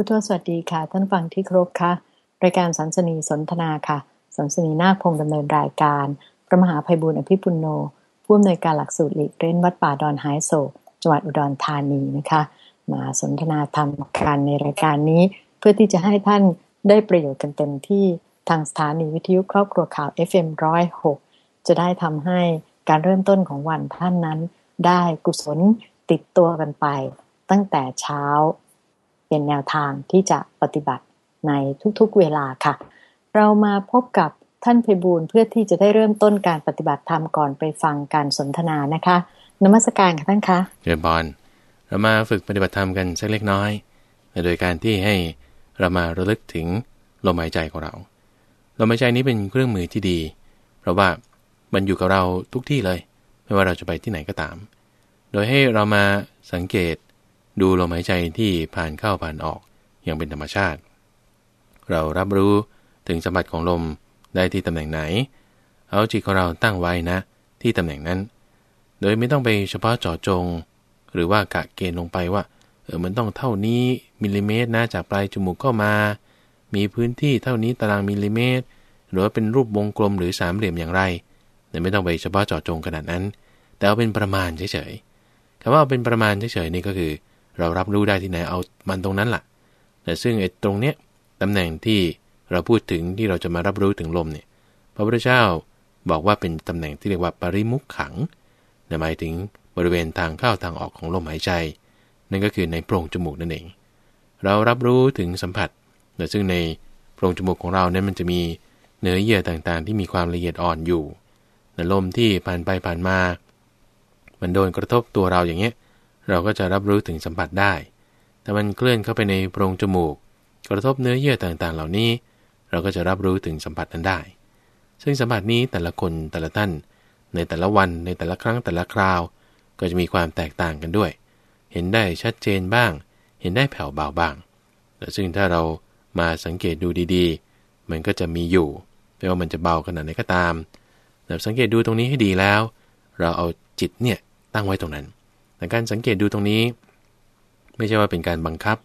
พุทธวสวัสดีค่ะ ท่านฟังที่ครบค่ะ รายการสันสนีสนทนาค่ะ สันสนีนาคพงดำเนินรายการ พระมหาภัยบุญอภิปุโนผู้อำนวยการหลักสูตรหลีกเร้นวัดป่าดอนไฮโศกจังหวัดอุดรธานีนะคะ มาสนทนาธรรมกันในรายการนี้ เพื่อที่จะให้ท่านได้ประโยชน์กันเต็มที่ทางสถานีวิทยุครอบครัวข่าว FM106 จะได้ทำให้การเริ่มต้นของวันท่านนั้น ได้กุศลติดตัวกันไป ตั้งแต่เช้า เป็นแนวทางที่จะปฏิบัติในทุกๆเวลาค่ะ เรามาพบกับท่านเพบูลเพื่อที่จะได้เริ่มต้นการปฏิบัติธรรมก่อนไปฟังการสนทนานะคะนมัสการค่ะท่านคะเจริญพรเรามาฝึกปฏิบัติธรรมกันสักเล็กน้อย โดยการที่ให้เรามาระลึกถึงลมหายใจของเราลมหายใจนี้เป็นเครื่องมือที่ดี เพราะว่ามันอยู่กับเราทุกที่เลย ไม่ว่าเราจะไปที่ไหนก็ตาม โดยให้เรามาสังเกต ดูลมหายใจที่ผ่านเข้าผ่านออกอย่างเป็นธรรมชาติ เรารับรู้ถึงสัมผัสของลมได้ที่ตำแหน่งไหน เอาจิตของเราตั้งไว้นะ ที่ตำแหน่งนั้น โดยไม่ต้องไปเฉพาะเจาะจง หรือว่ากะเกณฑ์ลงไปว่าเออมันต้องเท่านี้มิลลิเมตรนะจากปลายจมูกเข้ามา มีพื้นที่เท่านี้ตารางมิลลิเมตร หรือว่าเป็นรูปวงกลมหรือสามเหลี่ยมอย่างไรแต่ไม่ต้องไปเฉพาะเจาะจงขนาดนั้น แต่เอาเป็นประมาณเฉยๆคำว่าเอาเป็นประมาณเฉยๆนี่ก็คือ เรารับรู้ได้ที่ไหนเอามันตรงนั้นแหละแต่ซึ่งไอ้ตรงเนี้ยตำแหน่งที่เราพูดถึงที่เราจะมารับรู้ถึงลมเนี่ย พระพุทธเจ้าบอกว่าเป็นตำแหน่งที่เรียกว่าปริมุขขังหมายถึงบริเวณทางเข้าทางออกของลมหายใจ นั่นก็คือในโพรงจมูกนั่นเอง เรารับรู้ถึงสัมผัสแต่ซึ่งในโพรงจมูกของเราเนี่ยมันจะมีเนื้อเยื่อต่างๆ ที่มีความละเอียดอ่อนอยู่ในลมที่ผ่านไปผ่านมา มันโดนกระทบตัวเราอย่างเงี้ย เราก็จะรับรู้ถึงสัมผัสได้ แต่มันเคลื่อนเข้าไปในโพรงจมูก กระทบเนื้อเยื่อต่างๆ เหล่านี้ เราก็จะรับรู้ถึงสัมผัสนั้นได้ ซึ่งสัมผัสนี้แต่ละคนแต่ละท่าน ในแต่ละวันในแต่ละครั้งแต่ละคราว ก็จะมีความแตกต่างกันด้วย เห็นได้ชัดเจนบ้าง เห็นได้แผ่วเบาบ้างแต่ซึ่งถ้าเรามาสังเกตดูดีๆ มันก็จะมีอยู่ไม่ว่ามันจะเบาขนาดไหนก็ตามแต่สังเกตดูตรงนี้ให้ดีแล้ว เราเอาจิตเนี่ยตั้งไว้ตรงนั้น แต่การสังเกตดูตรงนี้ ไม่ใช่ว่าเป็นการบังคับ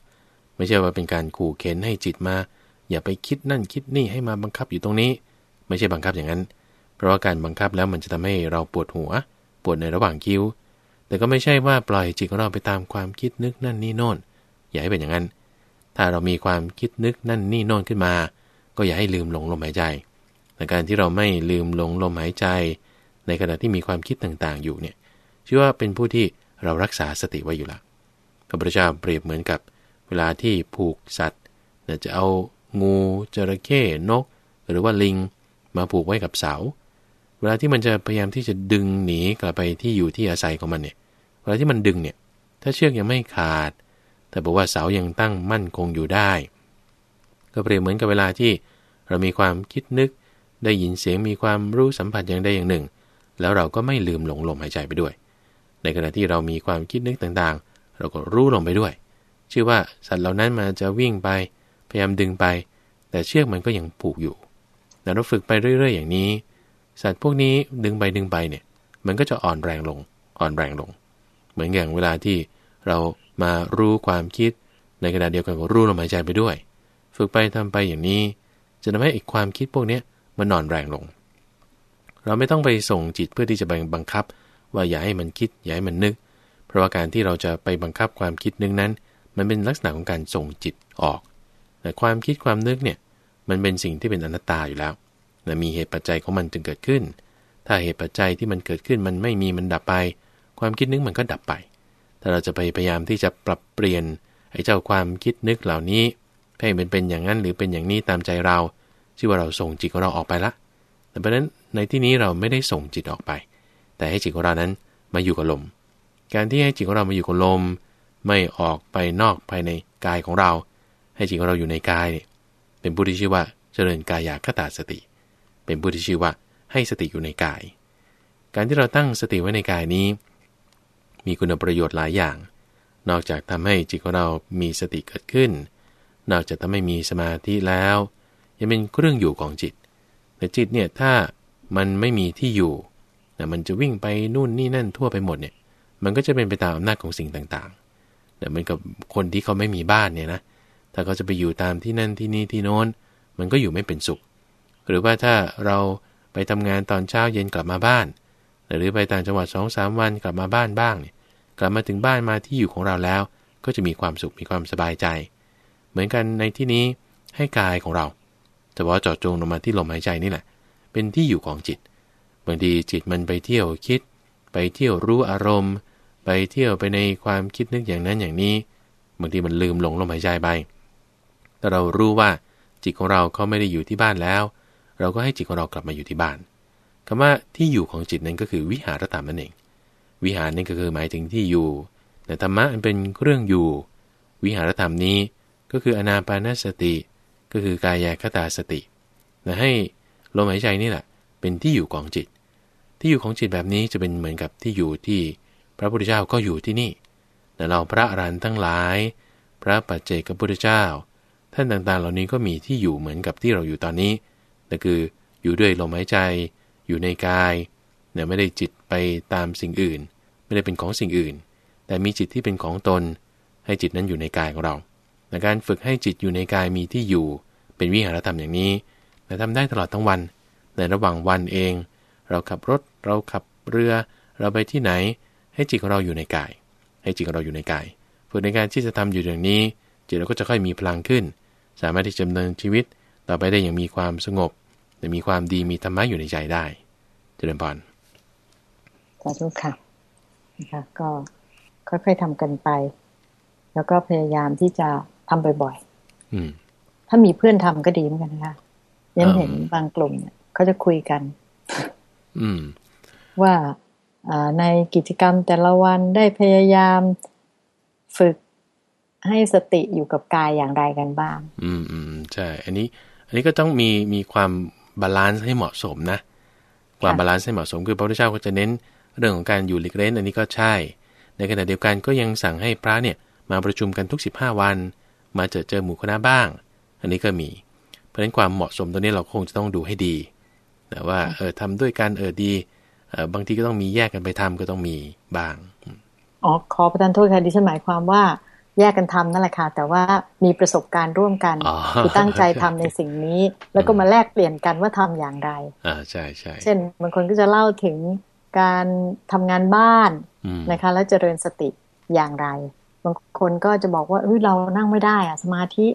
ไม่ใช่ว่าเป็นการขู่เข็นให้จิตมา อย่าไปคิดนั่นคิดนี่ให้มาบังคับอยู่ตรงนี้ ไม่ใช่บังคับอย่างนั้น เพราะว่าการบังคับแล้วมันจะทำให้เราปวดหัว ปวดในระหว่างคิ้ว แต่ก็ไม่ใช่ว่าปล่อยจิตของเราไปตามความคิดนึกนั่นนี่โน่น อย่าให้เป็นอย่างนั้น ถ้าเรามีความคิดนึกนั่นนี่โน่นขึ้นมา ก็อย่าให้ลืมหลงลมหายใจแต่การที่เราไม่ลืมหลงลมหายใจ ในขณะที่มีความคิดต่างๆอยู่เนี่ยชื่อว่าเป็นผู้ที่ เรารักษาสติไว้อยู่ละพระพุทธเจ้าเปรียบเหมือนกับเวลาที่ผูกสัตว์จะเอางูจระเข้นก หรือว่าลิงมาผูกไว้กับเสา เวลาที่มันจะพยายามที่จะดึงหนีกลับไปที่อยู่ที่อาศัยของมันเนี่ยเวลาที่มันดึงเนี่ยถ้าเชือกยังไม่ขาด แต่บอกว่าเสายังตั้งมั่นคงอยู่ได้ ก็เปรียบเหมือนกับเวลาที่เรามีความคิดนึก ได้ยินเสียงมีความรู้สัมผัสอย่างใดอย่างหนึ่ง แล้วเราก็ไม่ลืมหลงลมหายใจไปด้วย ในขณะที่เรามีความคิดนึกต่างๆ เราก็รู้ลงไปด้วย ชื่อว่าสัตว์เหล่านั้นมาจะวิ่งไป พยายามดึงไป แต่เชือกมันก็ยังผูกอยู่แต่เราฝึกไปเรื่อยๆ อย่างนี้ สัตว์พวกนี้ดึงไปดึงไปเนี่ย มันก็จะอ่อนแรงลง อ่อนแรงลง เหมือนอย่างเวลาที่เรามารู้ความคิด ในขณะเดียวกันก็รู้ลมหายใจไปด้วย ฝึกไปทำไปอย่างนี้ จะทำให้อีกความคิดพวกนี้มันนอนแรงลง เราไม่ต้องไปส่งจิตเพื่อที่จะบังคับ ว่าอย่าให้มันคิด อย่าให้มันนึก เพราะว่าการที่เราจะไปบังคับความคิดนึกนั้น มันเป็นลักษณะของการส่งจิตออกแต่ความคิดความนึกเนี่ยมันเป็นสิ่งที่เป็นอนัตตาอยู่แล้วนะมีเหตุปัจจัยของมันจึงเกิดขึ้น ถ้าเหตุปัจจัยที่มันเกิดขึ้นมันไม่มีมันดับไป ความคิดนึกมันก็ดับไป ถ้าเราจะไปพยายามที่จะปรับเปลี่ยนไอ้เจ้าความคิดนึกเหล่านี้ให้มันเป็นอย่างนั้นหรือเป็นอย่างนี้ตามใจเรา ชื่อว่าเราส่งจิตของเราออกไปละแต่เพราะนั้นในที่นี้เราไม่ได้ส่งจิตออกไป แต่ให้จิตของเรานั้นมาอยู่กับลม การที่ให้จิตของเรามาอยู่กับลม ไม่ออกไปนอกภายในกายของเรา ให้จิตของเราอยู่ในกาย เป็นผู้ที่ชื่อว่าเจริญกายาคตาสติ เป็นผู้ที่ชื่อว่าให้สติอยู่ในกาย การที่เราตั้งสติไว้ในกายนี้ มีคุณประโยชน์หลายอย่าง นอกจากทำให้จิตของเรามีสติเกิดขึ้น นอกจากทำให้มีสมาธิแล้ว ยังเป็นเครื่องอยู่ของจิต แต่จิตเนี่ยถ้ามันไม่มีที่อยู่ แต่มันจะวิ่งไปนู่นนี่นั่นทั่วไปหมดเนี่ย มันก็จะเป็นไปตามอำนาจของสิ่งต่างๆแต่เหมือนกับคนที่เขาไม่มีบ้านเนี่ยนะ ถ้าเขาจะไปอยู่ตามที่นั่นที่นี่ที่โน้น มันก็อยู่ไม่เป็นสุข หรือว่าถ้าเราไปทำงานตอนเช้าเย็นกลับมาบ้าน หรือไปต่างจังหวัดสองสามวันกลับมาบ้านบ้างเนี่ย กลับมาถึงบ้านมาที่อยู่ของเราแล้ว ก็จะมีความสุขมีความสบายใจ เหมือนกันในที่นี้ให้กายของเราแต่ว่าเจาะจงลงมาที่ลมหายใจนี่แหละ เป็นที่อยู่ของจิต บางทีจิตมันไปเที่ยวคิด ไปเที่ยวรู้อารมณ์ ไปเที่ยวไปในความคิดนึกอย่างนั้นอย่างนี้บางทีมันลืมหลงลมหายใจไปแต่เรารู้ว่าจิตของเราเขาไม่ได้อยู่ที่บ้านแล้ว เราก็ให้จิตของเรากลับมาอยู่ที่บ้านคำว่าที่อยู่ของจิตนั้นก็คือวิหารธรรมนั่นเอง วิหารนั่ก็คือหมายถึงที่อยู่ แต่ธรรมะมันเป็นเครื่องอยู่ วิหารธรรมนี้ก็คืออนาปานสติ ก็คือกายคตาสตินะให้ลมหายใจนี่แหละเป็นที่อยู่ของจิต ที่อยู่ของจิตแบบนี้จะเป็นเหมือนกับที่อยู่ที่พระพุทธเจ้าก็อยู่ที่นี่แต่เราพระอรันทั้งหลาย พระปัจเจกพุทธเจ้า ท่านต่างๆ เหล่านี้ก็มีที่อยู่เหมือนกับที่เราอยู่ตอนนี้นั่นคืออยู่ด้วยลมหายใจ อยู่ในกายเนี่ยไม่ได้จิตไปตามสิ่งอื่น ไม่ได้เป็นของสิ่งอื่น แต่มีจิตที่เป็นของตน ให้จิตนั้นอยู่ในกายของเราในการฝึกให้จิตอยู่ในกายมีที่อยู่ เป็นวิหารธรรมอย่างนี้แต่ทำได้ตลอดทั้งวัน ในระหว่างวันเอง เราขับรถ เราขับเรือเราไปที่ไหน ให้จิตของเราอยู่ในกาย ให้จิตของเราอยู่ในกายฝึกในการที่จะทำอยู่อย่างนี้ จิตเราก็จะค่อยมีพลังขึ้น สามารถที่จะดำเนินชีวิต ต่อไปได้อย่างมีความสงบแต่มีความดีมีธรรมะอยู่ในใจได้ เจริญพรสาธุค่ะนะคะก็ค่อยๆทำกันไป แล้วก็พยายามที่จะทำบ่อยๆถ้ามีเพื่อนทำก็ดีเหมือนกันนะคะยันเห็นบางกลุ่มเนี่ยเขาจะคุยกัน อืม ว่าในกิจกรรมแต่ละวันได้พยายามฝึกให้สติอยู่กับกายอย่างไรกันบ้าง อืมอืมใช่ อันนี้ อันนี้ก็ต้องมีมีความ balance ให้เหมาะสมนะ ความ balance ให้เหมาะสมคือพระพุทธเจ้าก็จะเน้นเรื่องของการอยู่หลีกเร้นอันนี้ก็ใช่ ในขณะเดียวกันก็ยังสั่งให้พระเนี่ยมาประชุมกันทุกสิบห้าวัน มาเจอเจอหมู่คณะบ้าง อันนี้ก็มี เพราะฉะนั้นความเหมาะสมตัวนี้เราคงจะต้องดูให้ดีแต่ว่าเออทำด้วยกันเออดีเออ บางทีก็ต้องมีแยกกันไปทำก็ต้องมีบ้างอ๋อขอประทานโทษค่ะดิฉันหมายความว่าแยกกันทำนั่นแหละค่ะแต่ว่ามีประสบการณ์ร่วมกันคือตั้งใจทำในสิ่งนี้ แล้วก็มาแลกเปลี่ยนกันว่าทำอย่างไรอ่าใช่ใช่เช่นบางคนก็จะเล่าถึงการทำงานบ้านนะคะ แล้วเจริญสติอย่างไร บางคนก็จะบอกว่าเฮ้ยเรานั่งไม่ได้อะสมาธิ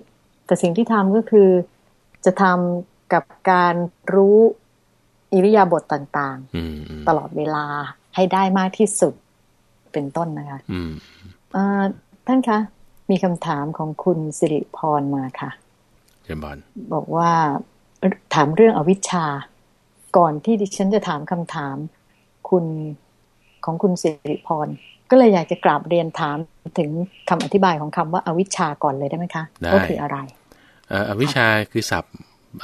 แต่สิ่งที่ทำก็คือจะทำกับการรู้ อิริยาบถต่างๆ ตลอดเวลาให้ได้มากที่สุดเป็นต้นนะคะท่านคะมีคำถามของคุณสิริพรมาค่ะเจมบอลบอกว่าถามเรื่องอวิชชา ก่อนที่ดิฉันจะถามคำถาม คุณของคุณสิริพรก็เลยอยากจะกราบเรียนถามถึงคำอธิบายของคำว่าอาวิชชาก่อนเลยได้ไหมคะก็คืออะไรอวิชาคือศัพท์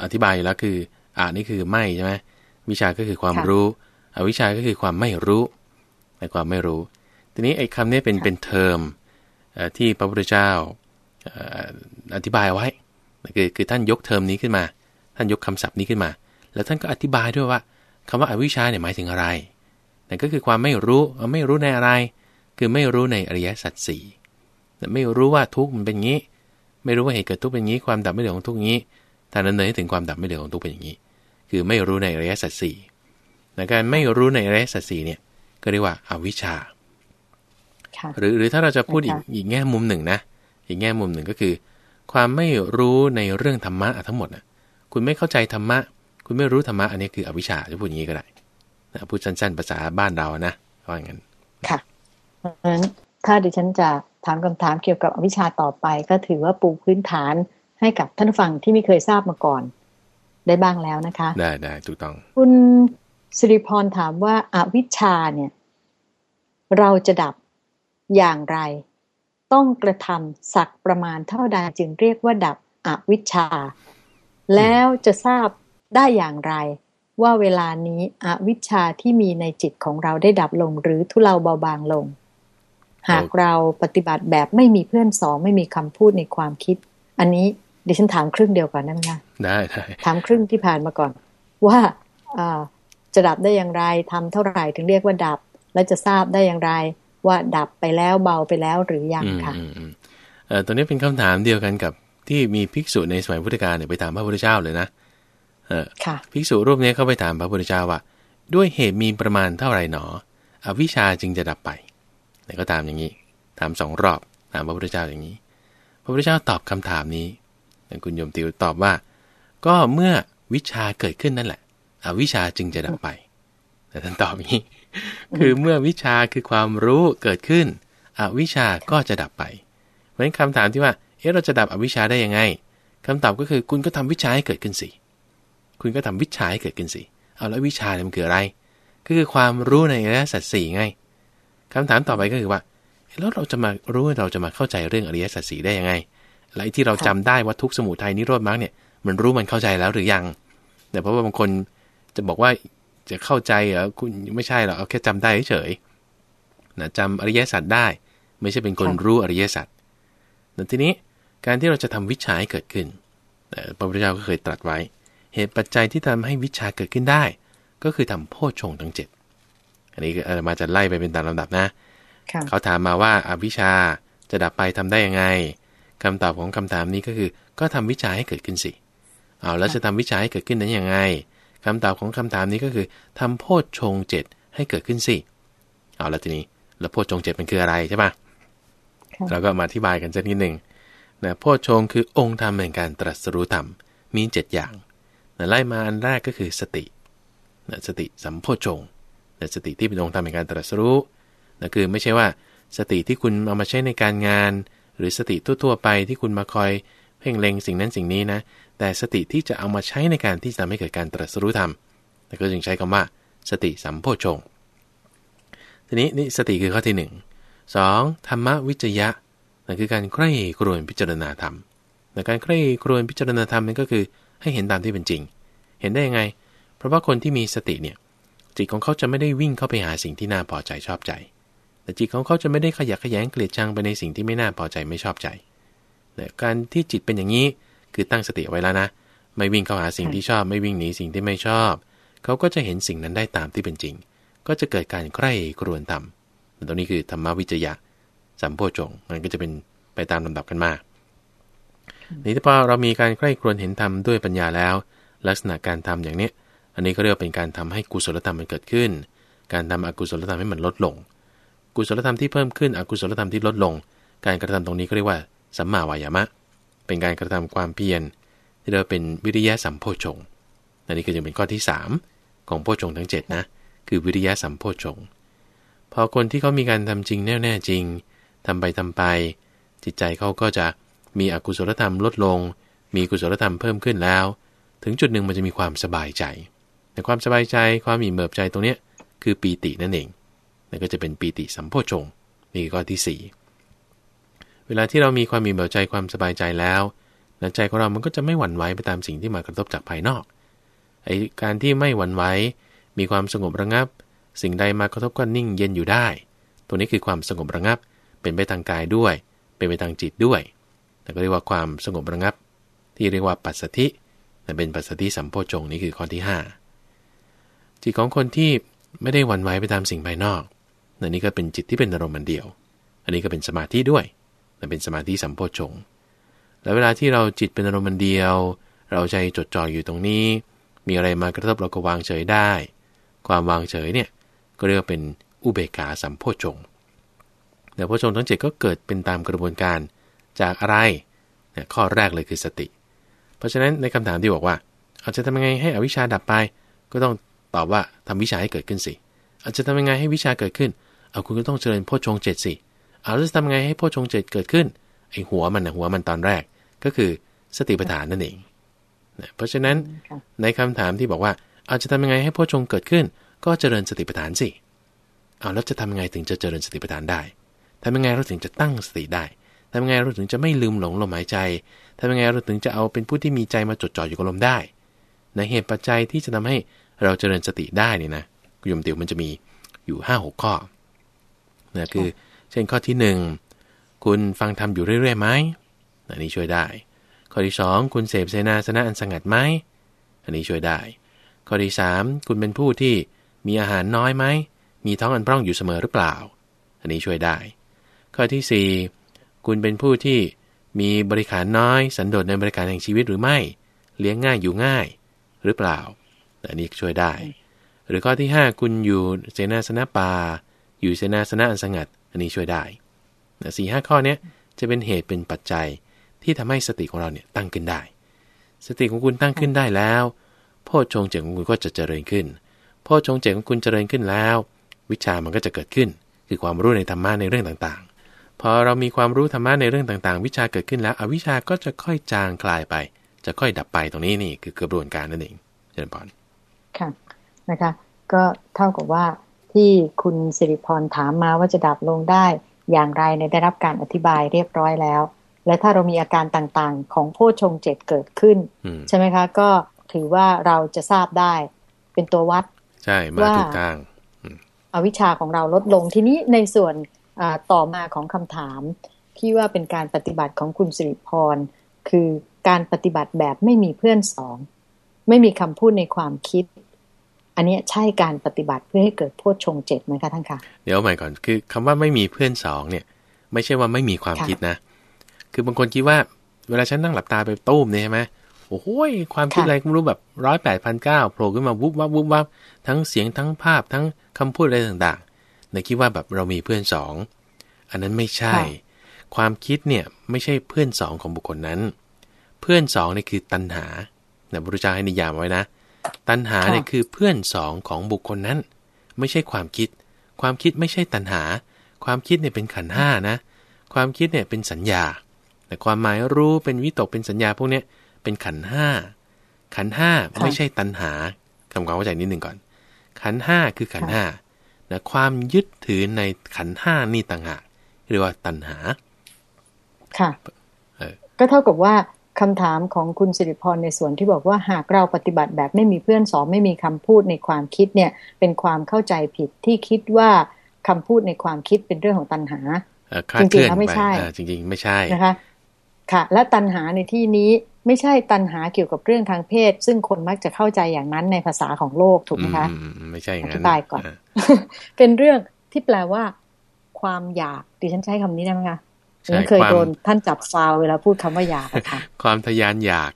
อธิบายอยู่แล้วคืออ่านี่คือไม่ใช่ไหม วิชาก็คือความรู้อวิชาก็คือความไม่รู้ในความไม่รู้ ทีนี้ไอ้คำนี้เป็นเป็นเทอมที่พระพุทธเจ้าอธิบายไว้คือคือท่านยกเทอมนี้ขึ้นมา ท่านยกคำศัพท์นี้ขึ้นมา แล้วท่านก็อธิบายด้วยว่าคำว่าอวิชาเนี่ยหมายถึงอะไรนั่นก็คือความไม่รู้ไม่รู้ในอะไร คือไม่รู้ในอริยสัจสี่ไม่รู้ว่าทุกข์มันเป็นงี้ ไม่รู้ว่าเหตุเกิดทุกข์เป็นอย่างนี้ ความดับไม่เหลือของทุกข์นี้ท่านนั้นเลยถึงความดับไม่เหลือของทุกข์เป็นอย่างนี้ คือไม่รู้ในอริยสัจสี่ในการไม่รู้ในอริยสัจสี่เนี่ยก็เรียกว่าอาวิชชาหรือหรือถ้าเราจะพูดอีกอีกแง่มุมหนึ่งนะ อีกแง่มุมหนึ่งก็คือ ความไม่รู้ในเรื่องธรรมะทั้งหมดนะคุณไม่เข้าใจธรรมะ คุณไม่รู้ธรรมะอันนี้คืออวิชชาจะพูดอย่างนี้ก็ได้นะพูดสั้น ๆ ภาษาบ้านเรานะว่างั้นค่ะเพราะฉะนั้นถ้าดิฉันจะถามคำถามเกี่ยวกับอวิชชาต่อไป ก็ถือว่าปูพื้นฐานให้กับท่านฟังที่ไม่เคยทราบมาก่อน ได้บ้างแล้วนะคะ ได้ได้ถูกต้อง คุณสิริพรถามว่าอาวิชชาเนี่ย เราจะดับอย่างไร ต้องกระทำสักประมาณเท่าใดจึงเรียกว่าดับอวิชชา แล้วจะทราบได้อย่างไร ว่าเวลานี้อวิชชาที่มีในจิตของเราได้ดับลงหรือทุเลาเบาบางลง หากเราปฏิบัติแบบไม่มีเพื่อนสองไม่มีคำพูดในความคิด อันนี้ ดิฉันถามครึ่งเดียวก่อนได้ไหมคะได้ได้ถามครึ่งที่ผ่านมาก่อน ว่าจะดับได้อย่างไรทำเท่าไหร่ถึงเรียกว่าดับ และจะทราบได้อย่างไร ว่าดับไปแล้วเบาไปแล้วหรือยังค่ะเออตอนนี้เป็นคำถามเดียวกันกับที่มีภิกษุในสมัยพุทธกาลเนี่ยไปถามพระพุทธเจ้าเลยนะเออค่ะภิกษุรูปนี้เขาไปถามพระพุทธเจ้าว่า ด้วยเหตุมีประมาณเท่าไหร่หนอ อวิชชาจึงจะดับไปแต่ก็ตามอย่างนี้ ถามสองรอบถามพระพุทธเจ้าอย่างนี้ พระพุทธเจ้าตอบคำถามนี้แต่ คุณโยมติวตอบว่า ก็เมื่อวิชาเกิดขึ้นนั่นแหละอวิชชาจึงจะดับไป แต่ท่านตอบอย่างนี้ คือเมื่อวิชาคือความรู้เกิดขึ้น อวิชาก็จะดับไป เพราะฉะนั้นคำถามที่ว่า เอ๊ะเราจะดับอวิชชาได้ยังไงคำตอบก็คือคุณก็ทำวิชาให้เกิดขึ้นสิ คุณก็ทำวิชาให้เกิดขึ้นสิ เอาแล้ววิชาเนี่ยมันคืออะไร ก็คือความรู้ในอริยสัจสี่ไงคำถามต่อไปก็คือว่าเอ๊ะแล้วเราจะมารู้เราจะมาเข้าใจเรื่องอริยสัจสี่ได้ยังไง และไอ้ที่เราจำได้ว่าทุกข์สมุทัยนิโรธมรรคเนี่ยมันรู้มันเข้าใจแล้วหรือยัง แต่เพราะว่าบางคนจะบอกว่าจะเข้าใจเหรอคุณไม่ใช่หรอกเอาแค่จำได้เฉยๆนะจำอริยสัจได้ ไม่ใช่เป็นคนค่ะรู้อริยสัจแต่ทีนี้การที่เราจะทำวิชาให้เกิดขึ้นเอ่อพระพุทธเจ้าก็เคยตรัสไว้ เหตุปัจจัยที่ทำให้วิชาเกิดขึ้นได้ ก็คือทำโพชฌงค์ทั้งเจ็ดอันนี้อาตมาจะไล่ไปเป็นตามลำดับนะค่ะเขาถามมาว่าอาวิชชาจะดับไปทำได้ยังไง คำตอบของคำถามนี้ก็คือ ก็ทำวิชาให้เกิดขึ้นสิเอาแล้วจะทำวิชาให้เกิดขึ้นนั้นยังไงคำตอบของคำถามนี้ก็คือทำโพชฌงค์เจ็ดให้เกิดขึ้นสิเอาแล้วทีนี้ แล้วโพชฌงค์เจ็ดมันคืออะไรใช่ปะค่ะเราก็มาอธิบายกันสักนิดหนึ่งนะโพชฌงค์คือองค์ธรรมแห่งการตรัสรู้ธรรมมีเจ็ดอย่างนะไล่มาอันแรกก็คือสตินะสติสัมโพชฌงค์นะสติที่เป็นองค์ธรรมแห่งการตรัสรู้นะคือไม่ใช่ว่าสติที่คุณเอามาใช้ในการงาน หรือสติทั่วๆไปที่คุณมาคอยเพ่งเล็งสิ่งนั้นสิ่งนี้นะ แต่สติที่จะเอามาใช้ในการที่จะทำให้เกิดการตรัสรู้ธรรมแต่ก็จึงใช้คำว่า สติสัมโพชงทีนี้นี่สติคือข้อที่หนึ่งสองธรรมวิจยะนั่นคือการใคร่ครวญพิจารณาธรรมแต่การใคร่ครวญพิจารณาธรรมนั่นก็คือให้เห็นตามที่เป็นจริง เห็นได้ยังไง เพราะว่าคนที่มีสติเนี่ยจิตของเขาจะไม่ได้วิ่งเข้าไปหาสิ่งที่น่าพอใจชอบใจ แต่จิตของเขาจะไม่ได้ขยักขยงเกลียดชังไปในสิ่งที่ไม่น่าพอใจไม่ชอบใจการที่จิตเป็นอย่างนี้คือตั้งสติไว้แล้วนะ ไม่วิ่งเข้าหาสิ่งที่ชอบ ไม่วิ่งหนีสิ่งที่ไม่ชอบ เขาก็จะเห็นสิ่งนั้นได้ตามที่เป็นจริง ก็จะเกิดการใคร่ครวญธรรมตรงนี้คือธรรมวิจยะสัมโพชงมันก็จะเป็นไปตามลำดับกันมานี่ถ้าพอเรามีการใคร่ครวญเห็นธรรมด้วยปัญญาแล้ว ลักษณะการทำอย่างเนี้ยอันนี้ก็เรียกว่าเป็นการทำให้กุศลธรรมมันเกิดขึ้น การทำอกุศลธรรมให้มันลดลง กุศลธรรมที่เพิ่มขึ้น อกุศลธรรมที่ลดลง การกระทำตรงนี้ก็เรียกว่าสัมมาวายามะ เป็นการกระทำความเพียรที่เราเป็นวิริยะสัมโพชงอันนี้ก็จะเป็นข้อที่ 3 ของโพชงทั้ง 7 นะ คือวิริยะสัมโพชงพอคนที่เขามีการทำจริงแน่แน่จริงทำไปทำไป จิตใจเขาก็จะมีอกุศลธรรมลดลง มีกุศลธรรมเพิ่มขึ้นแล้ว ถึงจุดหนึ่งมันจะมีความสบายใจแต่ความสบายใจความอิ่มเอิบใจตรงเนี้ยคือปีตินั่นเอง นั่นก็จะเป็นปีติสัมโพชงนี่คือข้อที่ 4 เวลาที่เรามีความอิ่มเอิบใจความสบายใจแล้วนะใจของเรามันก็จะไม่หวั่นไหวไปตามสิ่งที่มากระทบจากภายนอกไอการที่ไม่หวั่นไหวมีความสงบระงับ สิ่งใดมากระทบก็นิ่งเย็นอยู่ได้ ตัวนี้คือความสงบระงับ เป็นไปทางกายด้วย เป็นไปทางจิตด้วยแต่ก็เรียกว่าความสงบระงับ ที่เรียกว่าปัสสธิแต่เป็นปัสสธิสัมโพชงนี่คือข้อที่ 5 จิตของคนที่ไม่ได้หวั่นไหวไปตามสิ่งภายนอก อันนี้ก็เป็นจิตที่เป็นอารมณ์อันเดียว อันนี้ก็เป็นสมาธิด้วยแต่เป็นสมาธิสัมโพชงแล้วเวลาที่เราจิตเป็นอารมณ์อันเดียว เราใจจดจ่ออยู่ตรงนี้ มีอะไรมากระทบเราก็วางเฉยได้ ความวางเฉยเนี่ยก็เรียกว่าเป็นอุเบกขาสัมโพชงแต่โพชงทั้งเจ็ดก็เกิดเป็นตามกระบวนการจากอะไรเนี่ยข้อแรกเลยคือสติ เพราะฉะนั้นในคำถามที่บอกว่า เอาจะทำยังไงให้อวิชชาดับไป ก็ต้องตอบว่าทำวิชาให้เกิดขึ้นสิเอาจะทำยังไงให้วิชาเกิดขึ้น เอาคุณก็ต้องเจริญโพชฌงค์เจ็ดสิเอาแล้วจะทำยังไงให้โพชฌงค์เจ็ดเกิดขึ้นไอหัวมันนะหัวมันตอนแรกก็คือสติปัฏฐานนั่นเองนะเพราะฉะนั้นค่ะในคำถามที่บอกว่าเอาจะทำยังไงให้โพชฌงค์เกิดขึ้น ก็เจริญสติปัฏฐานสิเอาแล้วจะทำยังไงถึงจะเจริญสติปัฏฐานได้ทำยังไงเราถึงจะตั้งสติได้ทำยังไงเราถึงจะไม่ลืมหลงลมหายใจทำยังไงเราถึงจะเอาเป็นผู้ที่มีใจมาจดจ่ออยู่กับลมได้ ในเหตุปัจจัยที่จะทำให้เราเจริญสติได้นี่นะ กุยมติวมันจะมีอยู่5้าหกข้อนะคือเช่นข้อที่หนึ่งคุณฟังธรรมอยู่เรื่อยๆไหมอันนี้ช่วยได้ ข้อที่สองคุณเสพเสนาสนะอันสงัดไหมอันนี้ช่วยได้ ข้อที่สามคุณเป็นผู้ที่มีอาหารน้อยไหม มีท้องอันพร่องอยู่เสมอหรือเปล่า อันนี้ช่วยได้ ข้อที่สี่คุณเป็นผู้ที่มีบริการน้อยสันโดษในบริการแห่งชีวิตหรือไม่ เลี้ยงง่ายอยู่ง่าย หรือเปล่า อันนี้ช่วยได้ หรือข้อที่ 5 คุณอยู่เสนาสนะป่า อยู่เสนาสนะอันสงัด อันนี้ช่วยได้สี่ห้าข้อนี้จะเป็นเหตุเป็นปัจจัยที่ทำให้สติของเราเนี่ยตั้งขึ้นได้ สติของคุณตั้งขึ้นได้แล้วโพชงเจของคุณก็จะเจริญขึ้นโพชงเจของคุณเจริญขึ้นแล้ว วิชามันก็จะเกิดขึ้น คือความรู้ในธรรมะในเรื่องต่างๆ พอเรามีความรู้ธรรมะในเรื่องต่างๆ วิชาเกิดขึ้นแล้ว อวิชาก็จะค่อยจางคลายไป จะค่อยดับไปตรงนี้นี่คือกระบวนการนั่นเองเจริญพรค่ะ นะคะ ก็เท่ากับว่าที่คุณสิริพรถามมาว่าจะดับลงได้อย่างไรในได้รับการอธิบายเรียบร้อยแล้ว และถ้าเรามีอาการต่างๆ ของโพชงเจ็ดเกิดขึ้น ใช่ไหมคะ ก็ถือว่าเราจะทราบได้ เป็นตัววัด ใช่มาถูกทางอวิชชาของเราลดลงทีนี้ในส่วนต่อมาของคำถามที่ว่าเป็นการปฏิบัติของคุณสิริพร คือการปฏิบัติแบบไม่มีเพื่อนสอง ไม่มีคำพูดในความคิด อันนี้ใช่การปฏิบัติเพื่อให้เกิดโพชฌงเจ็ดไหมคะท่านคะเดี๋ยวใหม่ก่อนคือคำว่าไม่มีเพื่อนสองเนี่ย ไม่ใช่ว่าไม่มีความคิดนะ คือบางคนคิดว่าเวลาฉันนั่งหลับตาไปตุ้มเนี่ยใช่ไหมโอ้โหความคิดอะไรไม่รู้แบบร้อยแปดพันเก้าโผล่ขึ้นมาวุบวับวุบวับทั้งเสียงทั้งภาพทั้งคำพูดอะไรต่างๆในคิดว่าแบบเรามีเพื่อนสองอันนั้นไม่ใช่ ความคิดเนี่ยไม่ใช่เพื่อนสองของบุคคลนั้น เพื่อนสองนี่คือตัณหานะพระพุทธเจ้าให้นิยามไว้นะ ตัณหาเนี่ยคือเพื่อนสองของบุคคลนั้น ไม่ใช่ความคิด ความคิดไม่ใช่ตัณหา ความคิดเนี่ยเป็นขันห้านะ ความคิดเนี่ยเป็นสัญญา แต่ความหมายรู้เป็นวิตกเป็นสัญญาพวกนี้เป็นขันห้าขันห้าไม่ใช่ตัณหาทำความเข้าใจนิดหนึ่งก่อน ขันห้าคือขันห้าแต่ความยึดถือในขันห้านี่ต่างหากเรียกว่าตัณหา ค่ะก็เท่ากับว่า คำถามของคุณสิริพรในส่วนที่บอกว่าหากเราปฏิบัติแบบไม่มีเพื่อนสอนไม่มีคำพูดในความคิดเนี่ย เป็นความเข้าใจผิดที่คิดว่าคำพูดในความคิดเป็นเรื่องของตัณหาจริงๆแล้วไม่ใช่จริง ๆ ไม่ใช่นะคะ ค่ะ และตัณหาในที่นี้ไม่ใช่ตัณหาเกี่ยวกับเรื่องทางเพศ ซึ่งคนมักจะเข้าใจอย่างนั้นในภาษาของโลกถูกไหมคะไม่ใช่อย่างนั้นอธิบายก่อน เป็นเรื่องที่แปลว่า ความอยากดิฉันใช้คำนี้ได้ไหมคะ ฉันเคยโดนท่านจับฟาวเวลาพูดคำว่าอยากค่ะ ความทยานอยาก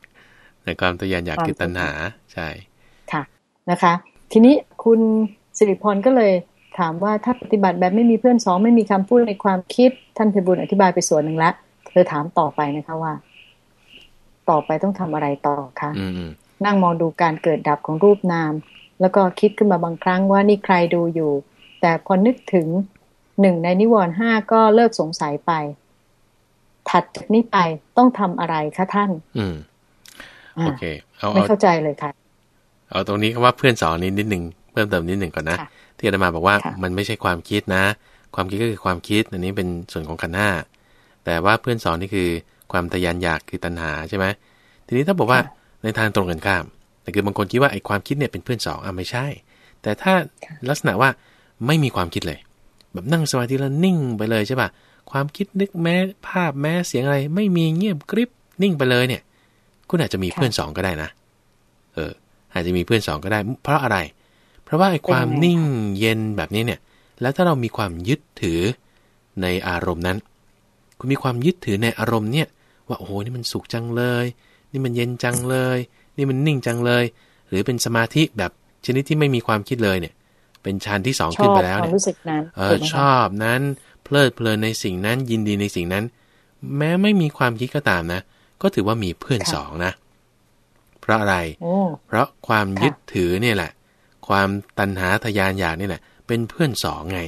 ในความทยานอยากคือตัณหาใช่ค่ะนะคะ ทีนี้คุณสิริพรก็เลยถามว่าถ้าปฏิบัติแบบไม่มีเพื่อนสองไม่มีคำพูดในความคิดท่านเพบุญอธิบายไปส่วนหนึ่งแล้วเธอถามต่อไปนะคะว่า ต่อไปต้องทำอะไรต่อคะนั่งมองดูการเกิดดับของรูปนาม แล้วก็คิดขึ้นมาบางครั้งว่านี่ใครดูอยู่ แต่พอนึกถึงหนึ่งในนิวรณ์ห้าก็เลิกสงสัยไป ถัดจากนี้ไปต้องทำอะไรคะท่าน อืมโอเคเอาไม่เข้าใจเลยค่ะ เอาตรงนี้คำว่าเพื่อนสอนนิดนิดหนึ่งเพิ่มเติมนิดหนึ่งก่อนนะ ที่อาจารย์มาบอกว่ามันไม่ใช่ความคิดนะ ความคิดก็คือความคิด อันนี้เป็นส่วนของขันห้าแต่ว่าเพื่อนสอนนี่คือความทยานอยากคือตัณหาใช่ไหมทีนี้ถ้าบอกว่าในทางตรงกันข้ามแต่คือบางคนคิดว่าไอ้ความคิดเนี่ยเป็นเพื่อนสองอะไม่ใช่ แต่ถ้าลักษณะว่าไม่มีความคิดเลย แบบนั่งสมาธิแล้วนิ่งไปเลยใช่ป่ะ ความคิดนึกแม้ภาพแม้เสียงอะไร ไม่มีเงียบกริบนิ่งไปเลยเนี่ย คุณอาจจะมีเพื่อนสองก็ได้นะ เออ อาจจะมีเพื่อนสองก็ได้ เพราะอะไร เพราะว่าไอ้ความนิ่งเย็นแบบนี้เนี่ย แล้วถ้าเรามีความยึดถือในอารมณ์นั้น คุณมีความยึดถือในอารมณ์เนี่ย ว่าโอ้โหนี่มันสุขจังเลย นี่มันเย็นจังเลย นี่มันนิ่งจังเลย หรือเป็นสมาธิแบบชนิดที่ไม่มีความคิดเลยเนี่ย เป็นฌานที่สองขึ้นไปแล้วเนี่ยเออชอบนั้น เพลิดเพลินในสิ่งนั้นยินดีในสิ่งนั้น แม้ไม่มีความคิดก็ตามนะ ก็ถือว่ามีเพื่อนสองนะ เพราะอะไร เพราะความยึดถือเนี่ยแหละ ความตัณหาทยานอยากนี่แหละ เป็นเพื่อนสองไง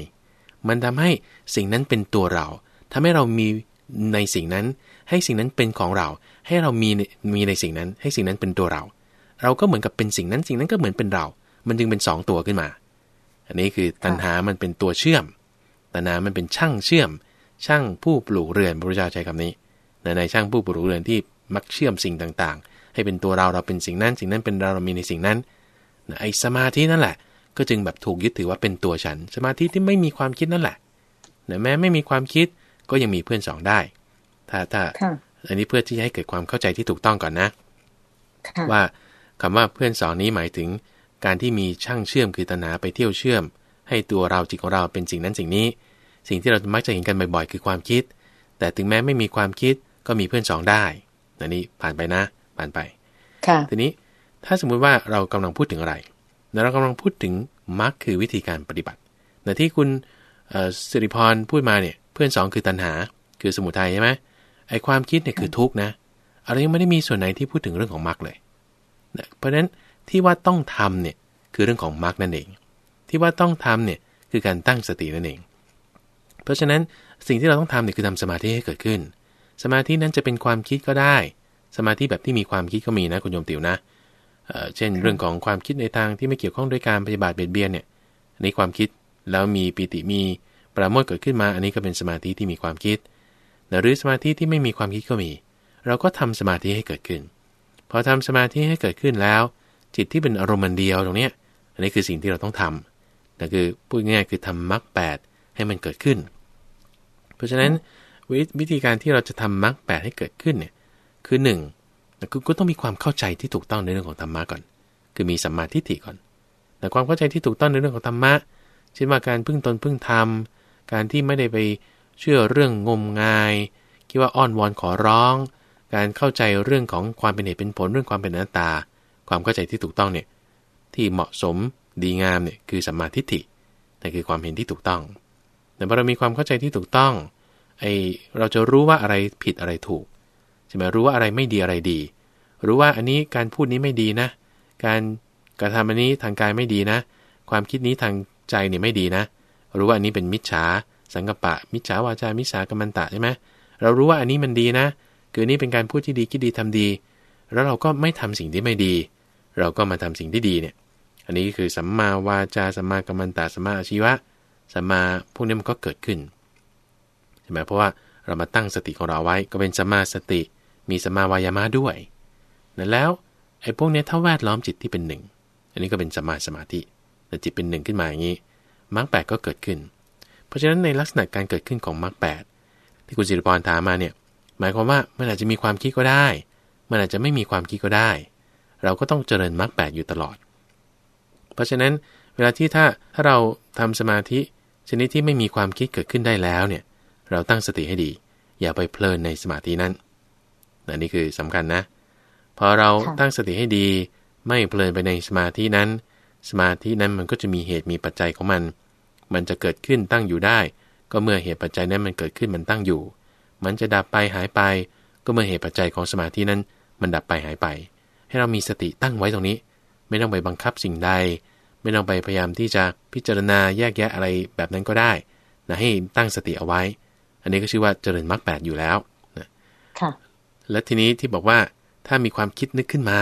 มันทำให้สิ่งนั้นเป็นตัวเราทำให้เรามีในสิ่งนั้น ให้สิ่งนั้นเป็นของเรา ให้เรามีมีในสิ่งนั้น ให้สิ่งนั้นเป็นตัวเรา เราก็เหมือนกับเป็นสิ่งนั้น สิ่งนั้นก็เหมือนเป็นเรา มันจึงเป็นสองตัวขึ้นมา อันนี้คือตัณหามันเป็นตัวเชื่อม ตนามันเป็นช่างเชื่อม ช่างผู้ปลูกเรือนพระพุทธเจ้าใช้คำนี้ในช่างผู้ปลูกเรือนที่มักเชื่อมสิ่งต่างๆ ให้เป็นตัวเราเราเป็นสิ่งนั้น สิ่งนั้นเป็นเราเรามีในสิ่งนั้นไอ้สมาธินั่นแหละ ก็จึงแบบถูกยึดถือว่าเป็นตัวฉัน สมาธิที่ไม่มีความคิดนั่นแหละแม้ไม่มีความคิดก็ยังมีเพื่อนสองได้ ถ้าถ้าอันนี้เพื่อที่จะให้เกิดความเข้าใจที่ถูกต้องก่อนนะ ว่าคำว่าเพื่อนสองนี้หมายถึง การที่มีช่างเชื่อมคือตนาไปเที่ยวเชื่อม ให้ตัวเราจิตของเราเป็นสิ่งนั้นสิ่งนี้ สิ่งที่เรามักจะเห็นกันบ่อยๆ คือความคิด แต่ถึงแม้ไม่มีความคิดก็มีเพื่อนสองได้อันนี้ผ่านไปนะ ผ่านไป ค่ะ ทีนี้ถ้าสมมุติว่าเรากำลังพูดถึงอะไรนะเรากำลังพูดถึงมรรคคือวิธีการปฏิบัติแต่ที่คุณเอ่อสิริพรพูดมาเนี่ย เพื่อนสองคือตัณหา คือสมุทัยใช่ไหมไอความคิดเนี่ยคือทุกข์นะอะไรยังไม่ได้มีส่วนไหนที่พูดถึงเรื่องของมรรคเลยนะเพราะฉะนั้นที่ว่าต้องทำเนี่ยคือเรื่องของมรรคนั่นเอง ที่ว่าต้องทำเนี่ยคือการตั้งสตินั่นเอง เพราะฉะนั้นสิ่งที่เราต้องทำเนี่ยคือทำสมาธิให้เกิดขึ้น สมาธินั้นจะเป็นความคิดก็ได้ สมาธิแบบที่มีความคิดก็มีนะคุณโยมติวนะเเช่นเรื่องของความคิดในทางที่ไม่เกี่ยวข้องด้วยการปฏิบัติเบียดเบียนเนี่ยอันนี้ความคิดแล้วมีปิติมีปราโมทย์เกิดขึ้นมา อันนี้ก็เป็นสมาธิที่มีความคิด หรือสมาธิที่ไม่มีความคิดก็มี เราก็ทำสมาธิให้เกิดขึ้น พอทำสมาธิให้เกิดขึ้นแล้ว จิตที่เป็นอารมณ์เดียวตรงเนี้ยอันนี้คือสิ่งที่เราต้องทำ นั่คือพูดง่ายคือทำมรรคแปดให้มันเกิดขึ้น เพราะฉะนั้นววิธีการที่เราจะทำมรรคแปดให้เกิดขึ้นเนี่ยคือหนึ่งคือก็ต้องมีความเข้าใจที่ถูกต้องในเรื่องของธรรมะก่อน คือมีสัมมาทิฏฐิก่อน แต่ความเข้าใจที่ถูกต้องในเรื่องของธรรมะเช่นว่าการพึ่งตนพึ่งธรรม การที่ไม่ได้ไปเชื่อเรื่องงมงาย คิดว่าอ้อนวอนขอร้อง การเข้าใจเรื่องของความเป็นเหตุเป็นผลเรื่องความเป็นอนัตตา ความเข้าใจที่ถูกต้องเนี่ยที่เหมาะสม ดีงามเนี่ยคือสัมมาทิฏฐินั่นคือความเห็นที่ถูกต้อง แต่พอเรามีความเข้าใจที่ถูกต้องไอเราจะรู้ว่าอะไรผิดอะไรถูกใช่ไหมรู้ว่าอะไรไม่ดีอะไรดี รู้ว่าอันนี้การพูดนี้ไม่ดีนะ การกระทำอันนี้ทางกายไม่ดีนะ ความคิดนี้ทางใจเนี่ยไม่ดีนะ รู้ว่าอันนี้เป็นมิจฉาสังกปะ มิจฉาวาจามิจฉากรรมันตะใช่ไหมเรารู้ว่าอันนี้มันดีนะ คือนี่เป็นการพูดที่ดีคิดดีทำดี แล้วเราก็ไม่ทำสิ่งที่ไม่ดี เราก็มาทำสิ่งที่ดีเนี่ย อันนี้คือสัมมาวาจาสัมมากัมมันตะสัมมาอาชีวะสัมมาพวกนี้มันก็เกิดขึ้นใช่ไหมเพราะว่าเรามาตั้งสติของเราไว้ก็เป็นสัมมาสติมีสัมมาวายามะด้วยนั่นแล้วไอ้พวกนี้ถ้าแวดล้อมจิตที่เป็นหนึ่งอันนี้ก็เป็นสัมมาสมาธิแต่จิตเป็นหนึ่งขึ้นมาอย่างนี้มรรคแปดก็เกิดขึ้น เพราะฉะนั้นในลักษณะการเกิดขึ้นของมรรคแปดที่คุณจิรพรถามมาเนี่ยหมายความว่ามันอาจจะมีความคิดก็ได้ มันอาจจะไม่มีความคิดก็ได้ เราก็ต้องเจริญมรรคแปดอยู่ตลอด ราะฉะนั้นเวลาที่ถ้าถ้าเราทำสมาธิ ชนิดที่ไม่มีความคิดเกิดขึ้นได้แล้วเนี่ยเราตั้งสติให้ดี อย่าไปเพลินในสมาธินั้นนนี่คือสำคัญนะพอเราตั้งสติให้ดี ไม่เพลินไปในสมาธินั้น สมาธินั้นมันก็จะมีเหตุมีปัจจัยของมัน มันจะเกิดขึ้นตั้งอยู่ได้ ก็เมื่อเหตุปัจจัยนั้นมันเกิดขึ้นมันตั้งอยู่ มันจะดับไปหายไป ก็เมื่อเหตุปัจจัยของสมาธินั้น มันดับไปหายไป ให้เรามีสติตั้งไว้ตรงนี้ ไม่ต้องไปบังคับสิ่งใด ไม่ต้องไปพยายามที่จะพิจารณาแยกแยะอะไรแบบนั้นก็ได้นะให้ตั้งสติเอาไว้ อันนี้ก็ชื่อว่าเจริญมรรคแปดอยู่แล้วนะค่ะและทีนี้ที่บอกว่าถ้ามีความคิดนึกขึ้นมา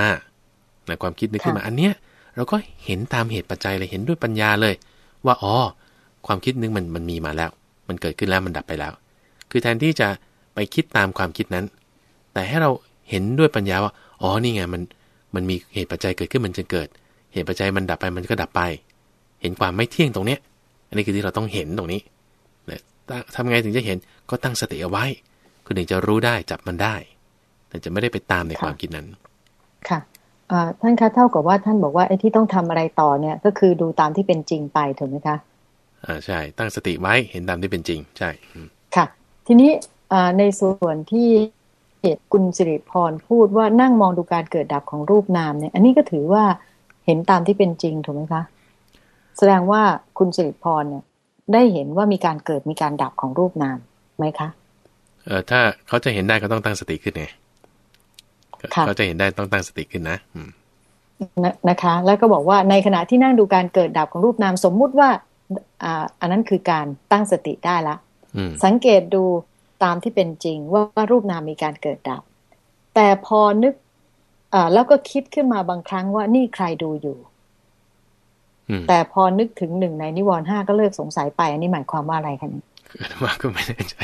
นะความคิดนึกขึ้นมา อันเนี้ยเราก็เห็นตามเหตุปัจจัยเลยเห็นด้วยปัญญาเลย ว่าอ๋อความคิดนึกมันมันมีมาแล้ว มันเกิดขึ้นแล้วมันดับไปแล้ว คือแทนที่จะไปคิดตามความคิดนั้น แต่ให้เราเห็นด้วยปัญญาว่าอ๋อนี่ไงมันมันมีเหตุปัจจัยเกิดขึ้นมันจะเกิด เหตุปัจจัยมันดับไปมันก็ดับไป เห็นความไม่เที่ยงตรงเนี้ย อันนี้คือที่เราต้องเห็นตรงนี้นะทำไงถึงจะเห็นก็ตั้งสติเอาไว้ คุณถึงจะรู้ได้จับมันได้ แต่จะไม่ได้ไปตามในความคิดนั้น ค่ะท่านคะเท่ากับว่าท่านบอกว่าไอ้ที่ต้องทำอะไรต่อเนี่ย ก็คือดูตามที่เป็นจริงไปถูกไหมคะอ่าใช่ ตั้งสติไว้เห็นตามที่เป็นจริง ใช่ค่ะ ทีนี้ในส่วนที่คุณสิริพรพูดว่านั่งมองดูการเกิดดับของรูปนามเนี่ย อันนี้ก็ถือว่า เห็นตามที่เป็นจริงถูกไหมคะ แสดงว่าคุณสิริพรเนี่ย ได้เห็นว่ามีการเกิดมีการดับของรูปนามไหมคะเออถ้าเขาจะเห็นได้ก็ต้องตั้งสติขึ้นไงเขาจะเห็นได้ต้องตั้งสติขึ้นนะนะคะ แล้วก็บอกว่าในขณะที่นั่งดูการเกิดดับของรูปนามสมมุติว่าอ่าอันนั้นคือการตั้งสติได้ละสังเกตดูตามที่เป็นจริงว่าว่ารูปนามมีการเกิดดับ แต่พอนึกอ่า แล้วก็คิดขึ้นมาบางครั้งว่านี่ใครดูอยู่แต่พอนึกถึงหนึ่งในนิวรณ์ห้าก็เลิกสงสัยไป อันนี้หมายความว่าอะไรคะเนี่ยว่าก็ไม่แน่ใจ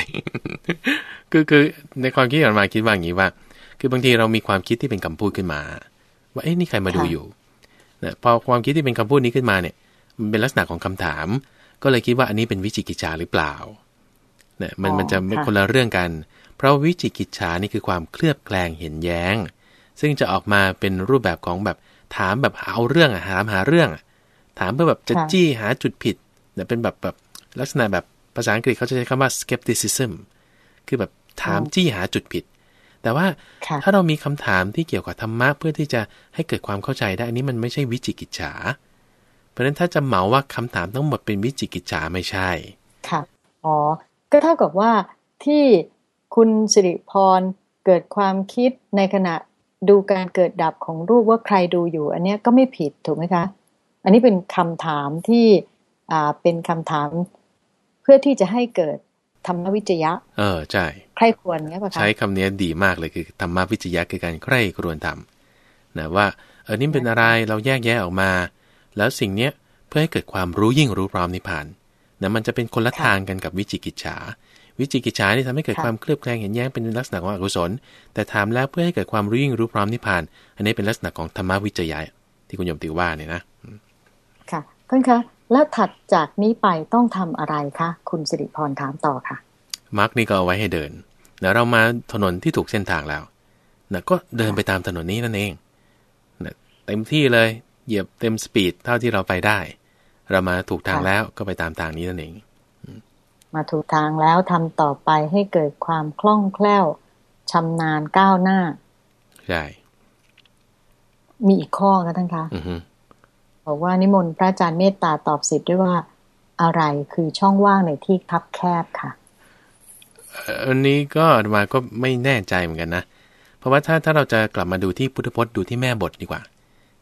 คือคือในความคิดของมาคิดว่าอย่างนี้ว่า คือบางทีเรามีความคิดที่เป็นคำพูดขึ้นมา ว่าเอ๊ะนี่ใครมาดูอยู่นะพอความคิดที่เป็นคำพูดนี้ขึ้นมาเนี่ย มันเป็นลักษณะของคำถาม ก็เลยคิดว่าอันนี้เป็นวิจิกิจฉาหรือเปล่าเนี่ยมันมันจะเป็นคนละเรื่องกัน เพราะวิจิกิจฉานี่คือความเคลือบแคลงเห็นแย้ง ซึ่งจะออกมาเป็นรูปแบบของแบบถามแบบเอาเรื่องอะถามหาเรื่องถามเพื่อแบบจะจี้หาจุดผิดเนี่ยเป็นแบบแบบลักษณะแบบภาษาอังกฤษเขาจะใช้คำว่า skepticism คือแบบถามจี้หาจุดผิด แต่ว่าค่ะถ้าเรามีคำถามที่เกี่ยวกับธรรมะเพื่อที่จะให้เกิดความเข้าใจได้อันนี้มันไม่ใช่วิจิกิจฉา เพราะฉะนั้นถ้าจะเหมาว่าคำถามทั้งหมดเป็นวิจิกิจฉาไม่ใช่ ค่ะ อ๋อ ก็เท่ากับว่าที่คุณสิริพรเกิดความคิดในขณะ ดูการเกิดดับของรูปว่าใครดูอยู่ อันเนี้ยก็ไม่ผิดถูกไหมคะ อันนี้เป็นคำถามที่อ่าเป็นคำถามเพื่อที่จะให้เกิดธรรมวิจยะ เออใช่ใครควรเงี้ยป่ะคะใช้คำนี้ดีมากเลยคือธรรมวิจยะคือการใคร่ครวญทำนะว่าเออนี่เป็นอะไรเราแยกแยะออกมา แล้วสิ่งเนี้ยเพื่อให้เกิดความรู้ยิ่งรู้พร้อมนิพพานนะมันจะเป็นคนละทางกันกับวิจิกิจฉา วิจิกิจฉานี่ทำให้เกิดความเคลือบแคลงเห็นแย้งเป็นลักษณะของอกุศล แต่ถามแล้วเพื่อให้เกิดความรู้ยิ่งรู้พร้อมนิพพาน อันนี้เป็นลักษณะของธรรมวิจยะที่คุณโยมติว่าเนี่ยนะ ค่ะท่านคะ แล้วถัดจากนี้ไปต้องทำอะไรคะคุณสิริพรถามต่อค่ะ มาร์กนี่ก็เอาไว้ให้เดินนะเรามาถนนที่ถูกเส้นทางแล้วนะก็เดินไปตามถนนนี้นั่นเองนะเต็มที่เลยเหยียบเต็มสปีดเท่าที่เราไปได้ เรามาถูกทางค่ะแล้วก็ไปตามทางนี้นั่นเอง มาถูกทางแล้วทำต่อไปให้เกิดความคล่องแคล่วชำนาญก้าวหน้า ใช่ มีอีกข้อคะท่านคะอือฮึบอกว่านิมนต์พระอาจารย์เมตตาตอบสิทธิ์ด้วยว่าอะไรคือช่องว่างในที่คับแคบค่ะเอ่ออันนี้ก็อาตมาก็ไม่แน่ใจเหมือนกันนะ เพราะว่าถ้าถ้าเราจะกลับมาดูที่พุทธพจน์ดูที่แม่บทดีกว่า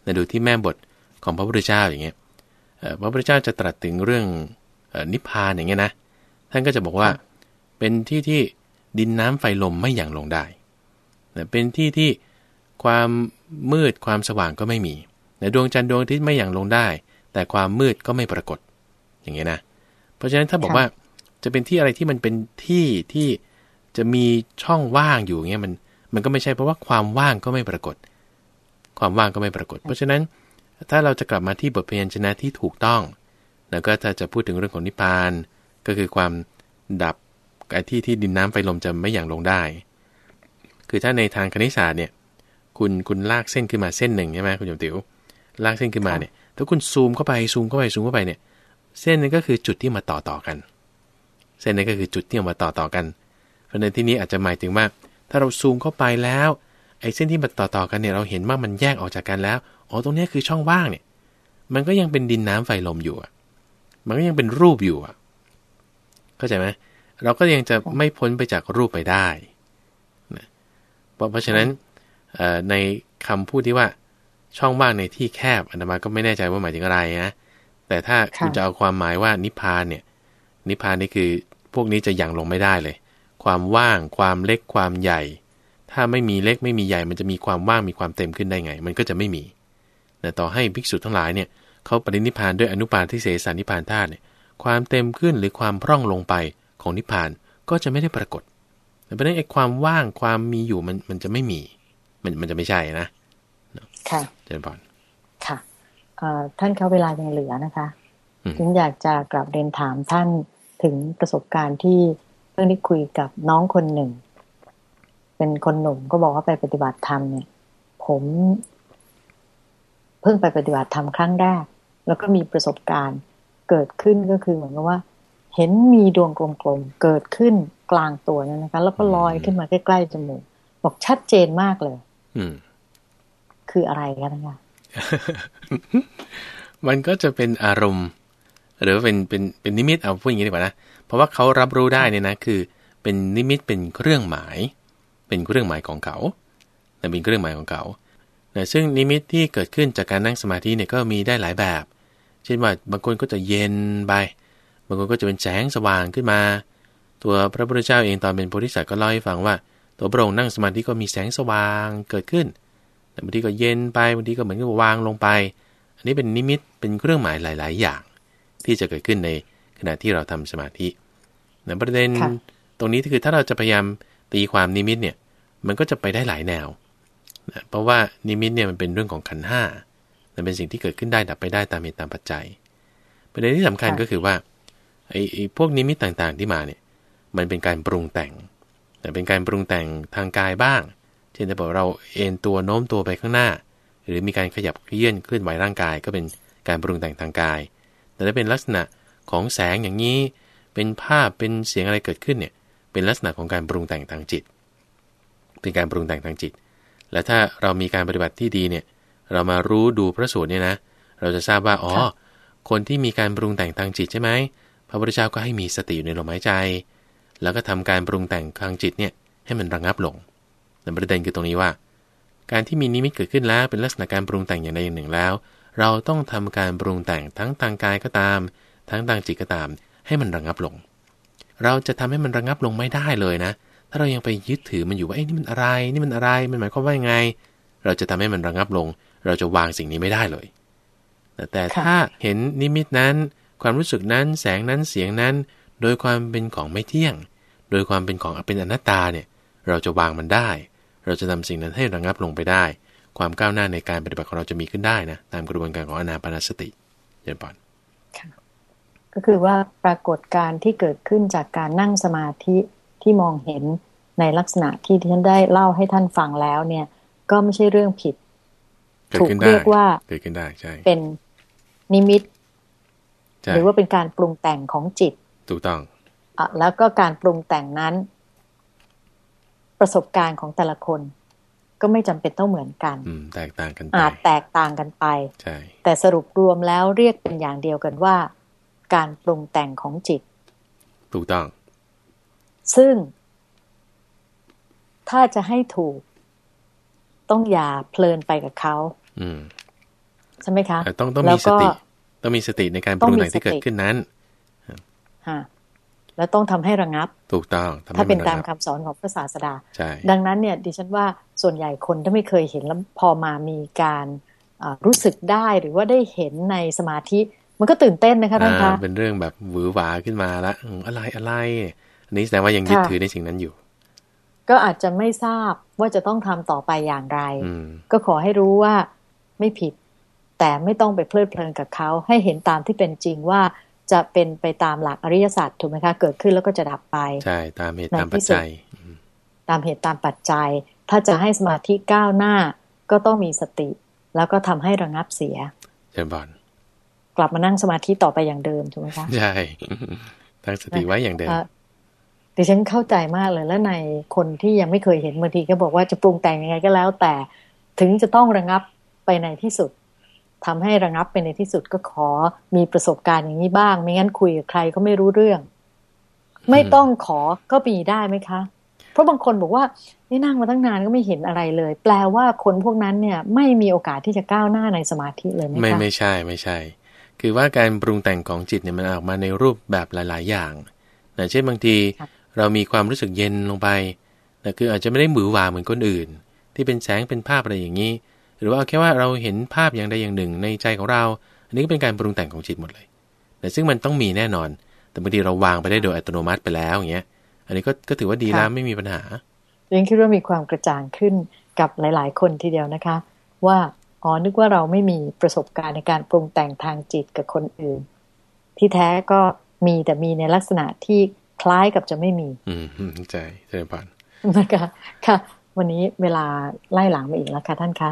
นะดูที่แม่บทของพระพุทธเจ้าอย่างเงี้ยเอ่อพระพุทธเจ้าจะตรัสถึงเรื่องเอ่อนิพพานอย่างเงี้ยนะ ท่านก็จะบอกว่า เป็นที่ที่ดินน้ำไฟลมไม่หยั่งลงได้นะเป็นที่ที่ความมืดความสว่างก็ไม่มีนะดวงจันทร์ดวงอาทิตย์ไม่หยั่งลงได้ แต่ความมืดก็ไม่ปรากฏ อย่างเงี้ยนะ เพราะฉะนั้นถ้าบอกค่ะว่าจะเป็นที่อะไรที่มันเป็นที่ที่จะมีช่องว่างอยู่เงี้ยมันมันก็ไม่ใช่เพราะว่าความว่างก็ไม่ปรากฏ ความว่างก็ไม่ปรากฏ เพราะฉะนั้นถ้าเราจะกลับมาที่บทพยัญชนะที่ถูกต้อง แล้วก็ถ้าจะพูดถึงเรื่องของนิพพาน ก็คือความดับไอ้ที่ที่ดินน้ำไฟลมจะไม่อย่างลงได้ คือถ้าในทางคณิตศาสตร์เนี่ย คุณคุณลากเส้นขึ้นมาเส้นหนึ่งใช่ไหมคุณโยมติ๋วลากเส้นขึ้นมาเนี่ย ถ้าคุณซูมเข้าไปซูมเข้าไปซูมเข้าไปเนี่ย เส้นนั้นก็คือจุดที่มาต่อต่อกัน เส้นนั้นก็คือจุดที่มาต่อต่อกัน เพราะในที่นี้อาจจะหมายถึงว่า ถ้าเราซูมเข้าไปแล้วไอ้เส้นที่มาต่อต่อกันเนี่ยเราเห็นว่ามันแยกออกจากกันแล้วอ๋อตรงนี้คือช่องว่างเนี่ย มันก็ยังเป็นดินน้ำไฟลมอยู่อะมันก็ยังเป็นรูปอยู่อะ เข้าใจไหมเราก็ยังจะไม่พ้นไปจากรูปไปได้นะเพราะเพราะฉะนั้นเอ่อในคำพูดที่ว่าช่องว่างในที่แคบอันมาก็ไม่แน่ใจว่าหมายถึงอะไรนะแต่ถ้าค่ะคุณจะเอาความหมายว่านิพพานเนี่ย นิพพานนี่คือพวกนี้จะยังลงไม่ได้เลย ความว่างความเล็กความใหญ่ ถ้าไม่มีเล็กไม่มีใหญ่ มันจะมีความว่างมีความเต็มขึ้นได้ไง มันก็จะไม่มีแต่ต่อให้ภิกษุทั้งหลายเนี่ยเขาปรินิพพานด้วยอนุปาทิเสสานิพพานธาตุเนี่ย ความเต็มขึ้นหรือความพร่องลงไปของนิพพานก็จะไม่ได้ปรากฏแต่เพราะฉะนั้นไอ้ความว่างความมีอยู่มันมันจะไม่มี มันมันจะไม่ใช่นะ ค่ะเจริญพรค่ะเอ่อท่านเขาเวลายังเหลือนะคะอืมถึงอยากจะกลับเรียนถามท่านถึงประสบการณ์ที่เพิ่งได้คุยกับน้องคนหนึ่ง เป็นคนหนุ่มก็บอกว่าไปปฏิบัติธรรมเนี่ย ผม เพิ่งไปปฏิบัติธรรมครั้งแรก แล้วก็มีประสบการณ์ เกิดขึ้นก็คือเหมือนกับว่า เห็นมีดวงกลมๆเกิดขึ้นกลางตัวนั่นนะคะ แล้วก็ลอยขึ้นมาใกล้ๆจมูกบอกชัดเจนมากเลย อืม คืออะไรกันนะคะมันก็จะเป็นอารมณ์ หรือว่าเป็นเป็นเป็นนิมิตเอาพูดอย่างนี้ดีกว่านะเพราะว่าเขารับรู้ได้เนี่ยนะคือ เป็นนิมิตเป็นเครื่องหมาย เป็นเครื่องหมายของเขาแต่เป็นเครื่องหมายของเขานะซึ่งนิมิตที่เกิดขึ้นจากการนั่งสมาธิเนี่ยก็มีได้หลายแบบ เช่นว่าบางคนก็จะเย็นไป บางคนก็จะเป็นแสงสว่างขึ้นมา ตัวพระพุทธเจ้าเองตอนเป็นโพธิสัตว์ก็เล่าให้ฟังว่า ตัวพระองค์นั่งสมาธิก็มีแสงสว่างเกิดขึ้น แต่บางทีก็เย็นไปบางทีก็เหมือนกับวางลงไป อันนี้เป็นนิมิตเป็นเครื่องหมายหลาย ๆ อย่าง ที่จะเกิดขึ้นในขณะที่เราทำสมาธิแต่ประเด็นค่ะตรงนี้คือถ้าเราจะพยายามตีความนิมิตเนี่ยมันก็จะไปได้หลายแนวนะเพราะว่านิมิตเนี่ยมันเป็นเรื่องของขันธ์ห้า มันเป็นสิ่งที่เกิดขึ้นได้ดับไปได้ตามเหตุตามปัจจัย ประเด็นที่สำคัญค่ะก็คือว่าไอ้ไอ้พวกนิมิตต่างๆที่มาเนี่ย มันเป็นการปรุงแต่ง แต่เป็นการปรุงแต่งทางกายบ้าง เช่นถ้าบอกเราเอนตัวโน้มตัวไปข้างหน้า หรือมีการขยับเคลื่อนเคลื่อนไหวร่างกายก็เป็นการปรุงแต่งทางกาย แต่ถ้าเป็นลักษณะของแสงอย่างนี้ เป็นภาพเป็นเสียงอะไรเกิดขึ้นเนี่ย เป็นลักษณะของการปรุงแต่งทางจิต เป็นการปรุงแต่งทางจิต และถ้าเรามีการปฏิบัติที่ดีเนี่ย เรามารู้ดูพระสูตรเนี่ยนะ เราจะทราบว่า อ๋อ คนที่มีการปรุงแต่งทางจิตใช่ไหม พระพุทธเจ้าก็ให้มีสติอยู่ในลมหายใจ แล้วก็ทำการปรุงแต่งทางจิตเนี่ยให้มันระงับลงแต่ประเด็นคือตรงนี้ว่า การที่มีนิมิตเกิดขึ้นแล้วเป็นลักษณะการปรุงแต่งอย่างใดอย่างหนึ่งแล้ว เราต้องทำการปรุงแต่งทั้งทางกายก็ตาม ทั้งทางจิตก็ตาม ให้มันระงับลง เราจะทำให้มันระงับลงไม่ได้เลยนะ ถ้าเรายังไปยึดถือมันอยู่ว่าเอ้นี่มันอะไร นี่มันอะไร มันหมายความว่ายังไง เราจะทำให้มันระงับลง เราจะวางสิ่งนี้ไม่ได้เลยแต่แต่ถ้าเห็นนิมิตนั้น ความรู้สึกนั้นแสงนั้นเสียงนั้น โดยความเป็นของไม่เที่ยง โดยความเป็นของเป็นอนัตตาเนี่ย เราจะวางมันได้ เราจะทำสิ่งนั้นให้ระงับลงไปได้ ความก้าวหน้าในการปฏิบัติของเราจะมีขึ้นได้นะตามกระบวนการของอนาปานสติเดี๋ยวปอนก็คือว่าปรากฏการที่เกิดขึ้นจากการนั่งสมาธิที่มองเห็นในลักษณะที่ท่านได้เล่าให้ท่านฟังแล้วเนี่ย ก็ไม่ใช่เรื่องผิด ถูกเรียกว่าเกิดขึ้นได้ใช่ เป็นนิมิต หรือว่าเป็นการปรุงแต่งของจิต ถูกต้องอะแล้วก็การปรุงแต่งนั้น ประสบการณ์ของแต่ละคน ก็ไม่จำเป็นต้องเหมือนกัน อืม แตกต่างกันไปอาจแตกต่างกันไป ใช่ แต่สรุปรวมแล้วเรียกเป็นอย่างเดียวกันว่า การปรุงแต่งของจิต ถูกต้อง ซึ่ง ถ้าจะให้ถูก ต้องอย่าเพลินไปกับเขา อืมใช่ไหมคะต้องต้องมีสติ ต้องมีสติในการปรุงแต่งที่เกิดขึ้นนั้นฮะแล้วต้องทำให้ระงับ ถูกต้องถ้าเป็นตามคำสอนของพระศาสดาใช่ดังนั้นเนี่ย ดิฉันว่าส่วนใหญ่คนถ้าไม่เคยเห็นแล้วพอมามีการรู้สึกได้หรือว่าได้เห็นในสมาธิ มันก็ตื่นเต้นนะคะท่านคะเป็นเรื่องแบบหวือหวาขึ้นมาละอะไรอะไรอันนี้แสดงว่ายังยึดถือในสิ่งนั้นอยู่ ก็อาจจะไม่ทราบว่าจะต้องทำต่อไปอย่างไร ก็ขอให้รู้ว่า ไม่ผิด แต่ไม่ต้องไปเพลิดเพลินกับเขาให้เห็นตามที่เป็นจริงว่าจะเป็นไปตามหลักอริยสัจถูกไหมคะ เกิดขึ้นแล้วก็จะดับไป ใช่ ตามเหตุตามปัจจัย ตามเหตุตามปัจจัย ถ้าจะให้สมาธิก้าวหน้าก็ต้องมีสติ แล้วก็ทำให้ระงับเสียเชิญบอลกลับมานั่งสมาธิต่อไปอย่างเดิมถูกไหมคะ ใช่ตั้งสติไว้อย่างเดิมดิฉันเข้าใจมากเลยแล้วในคนที่ยังไม่เคยเห็นบางทีก็บอกว่าจะปรุงแต่งยังไงก็แล้ว แต่ถึงจะต้องระงับ ไปในที่สุดทำให้ระงับไปในที่สุดก็ขอมีประสบการณ์อย่างนี้บ้าง ไม่งั้นคุยกับใครก็ไม่รู้เรื่อง ไม่ต้องขอก็มีได้ไหมคะ เพราะบางคนบอกว่านี่นั่งมาตั้งนานก็ไม่เห็นอะไรเลย แปลว่าคนพวกนั้นเนี่ย ไม่มีโอกาสที่จะก้าวหน้าในสมาธิเลยไหมคะไม่ไม่ใช่ไม่ใช่ คือว่าการปรุงแต่งของจิตเนี่ยมันออกมาในรูปแบบหลาย ๆ อย่างนะเช่นบางทีเรามีความรู้สึกเย็นลงไปนะคืออาจจะไม่ได้หมือหวาเหมือนคนอื่น ที่เป็นแสงเป็นภาพอะไรอย่างนี้ หรือว่าแค่ว่าเราเห็นภาพอย่างใดอย่างหนึ่งในใจของเรา อันนี้ก็เป็นการปรุงแต่งของจิตหมดเลยแต่ซึ่งมันต้องมีแน่นอน แต่บางทีเราวางไปได้โดยอัตโนมัติไปแล้วอย่างเงี้ย อันนี้ก็ก็ถือว่าดีแล้วไม่มีปัญหายังคิดว่ามีความกระจ่างขึ้นกับหลาย ๆ คนทีเดียวนะคะ ว่าอ๋อนึกว่าเราไม่มีประสบการณ์ในการปรุงแต่งทางจิตกับคนอื่น ที่แท้ก็มีแต่มีในลักษณะที่คล้ายกับจะไม่มี อืมใจเจริญพรนะคะค่ะ วันนี้เวลาไล่หลังมาอีกแล้วค่ะท่านคะ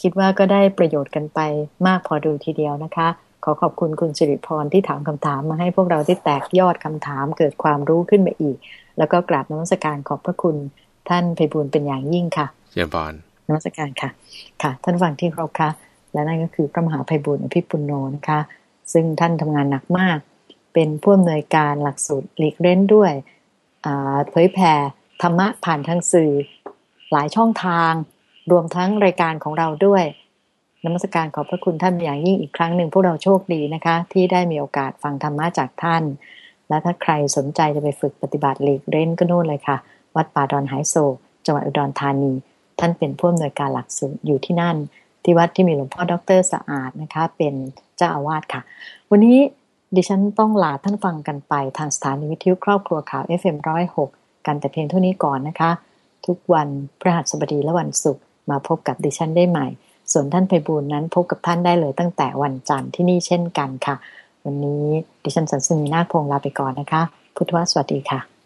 คิดว่าก็ได้ประโยชน์กันไปมากพอดูทีเดียวนะคะ ขอขอบคุณคุณสิริพรที่ถามคำถามมาให้พวกเราได้แตกยอดคำถามเกิดความรู้ขึ้นมาอีก แล้วก็กราบนมัสการขอบพระคุณท่านไพบุญเป็นอย่างยิ่งค่ะเจียบอลนมัสการค่ะ ค่ะ ท่านฟังที่ครบค่ะ และนั่นก็คือพระมหาไพบุญอภิปุโนนะคะ ซึ่งท่านทำงานหนักมาก เป็นผู้อำนวยการหลักสูตรหลีกเล่นด้วยเผยแผ่ธรรมะผ่านทางสื่อหลายช่องทาง รวมทั้งรายการของเราด้วยนมัสการขอบพระคุณท่านอย่างยิ่งอีกครั้งหนึ่งพวกเราโชคดีนะคะ ที่ได้มีโอกาสฟังธรรมะจากท่าน และถ้าใครสนใจจะไปฝึกปฏิบัติหลีกเล่นก็โน่นเลยค่ะ วัดป่าดอนไฮโซ จังหวัดอุดรธานี ท่านเป็นผู้อำนวยการหลักสูตรอยู่ที่นั่น ที่วัดที่มีหลวงพ่อดรสะอาดนะคะ เป็นเจ้าอาวาสค่ะ วันนี้ดิฉันต้องลาท่านฟังกันไปทางสถานีวิทยุครอบครัวข่าว FM106 กันแต่เพียงเท่านี้ก่อนนะคะ ทุกวันพระหัสบดีและวันศุกร์ มาพบกับดิฉันได้ใหม่ ส่วนท่านไพบูลนั้นพบกับท่านได้เลยตั้งแต่วันจันทร์ที่นี่เช่นกันค่ะ วันนี้ดิฉันสันสนีนาคพงลาไปก่อนนะคะ พุทธวสวัสดีค่ะ